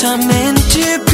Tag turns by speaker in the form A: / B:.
A: deixa